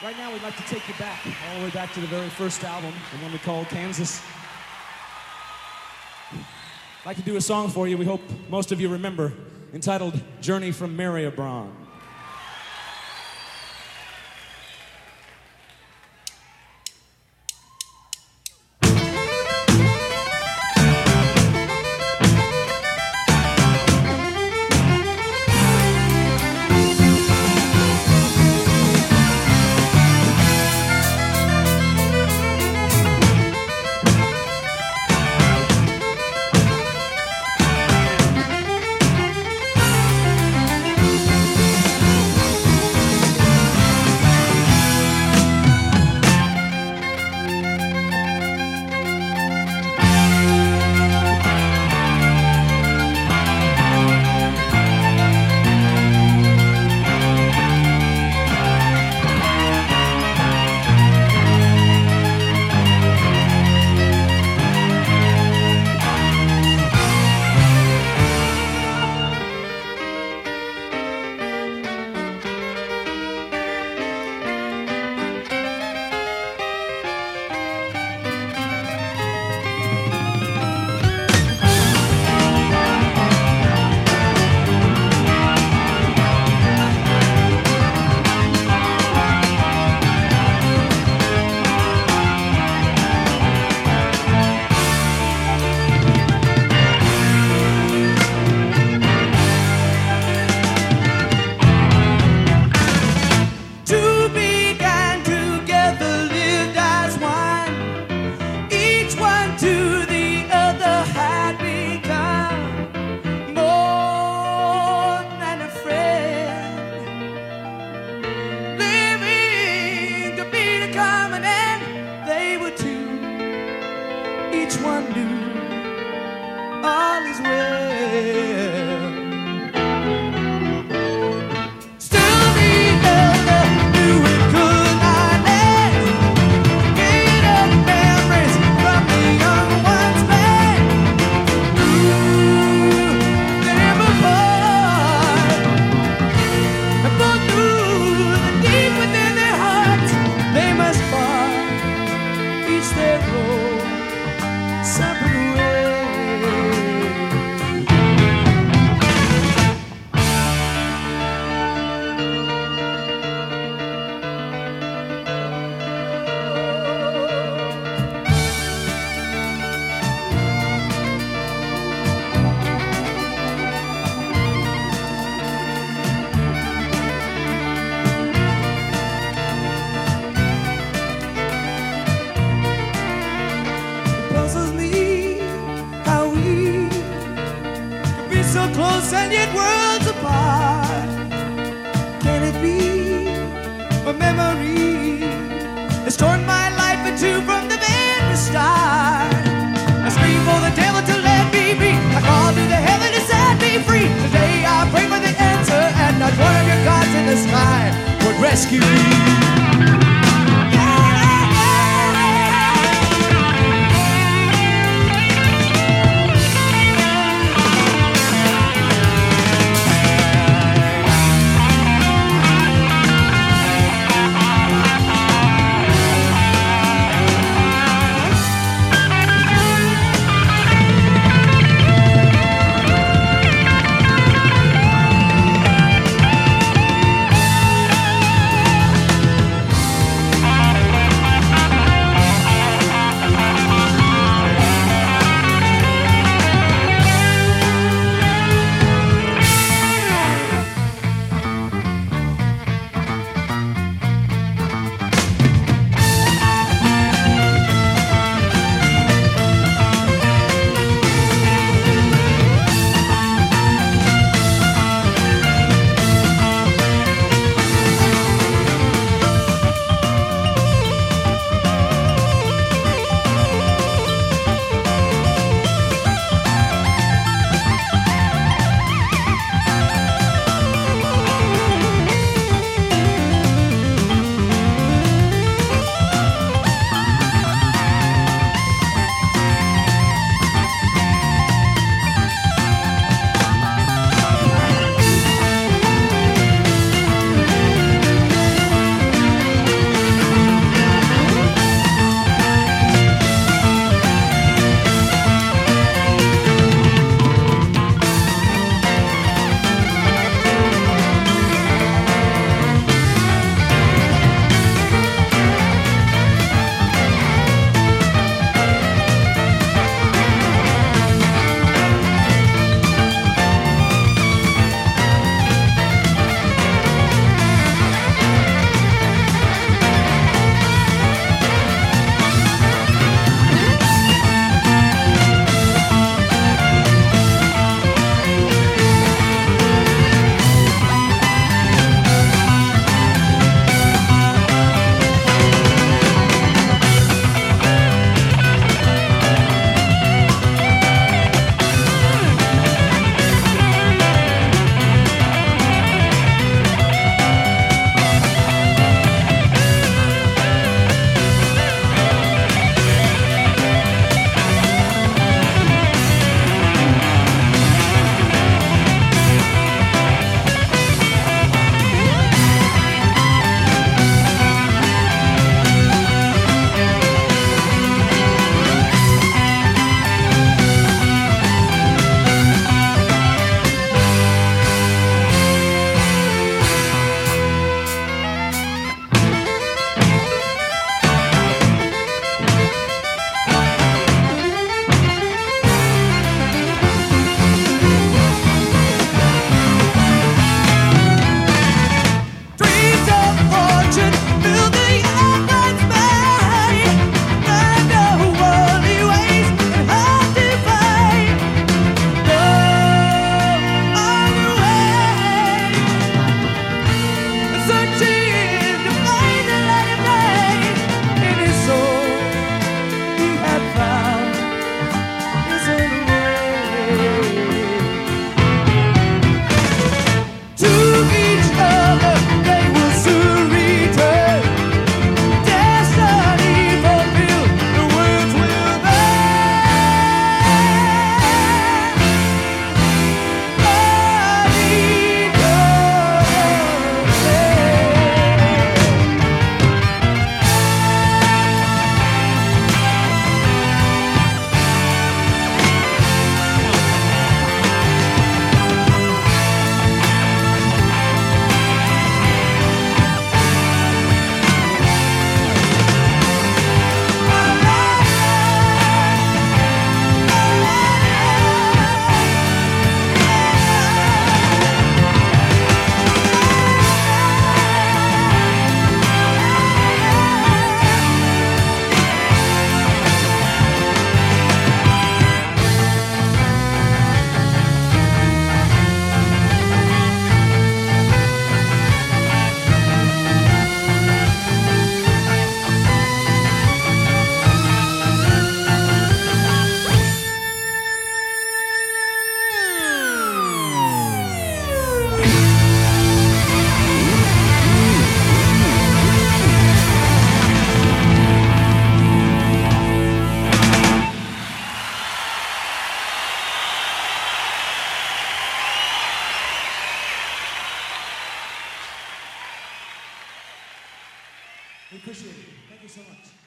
Right now, we'd like to take you back, all the way back to the very first album, the one we called Kansas. I'd like to do a song for you we hope most of you remember, entitled Journey from Mariabronn. Yet worlds apart. Can it be a memory has torn my life in two from the very start? I scream for the devil to let me be. I call to the heaven to set me free. Today I pray for the answer, and not one of your gods in the sky would rescue me. Appreciate it. Thank you so much.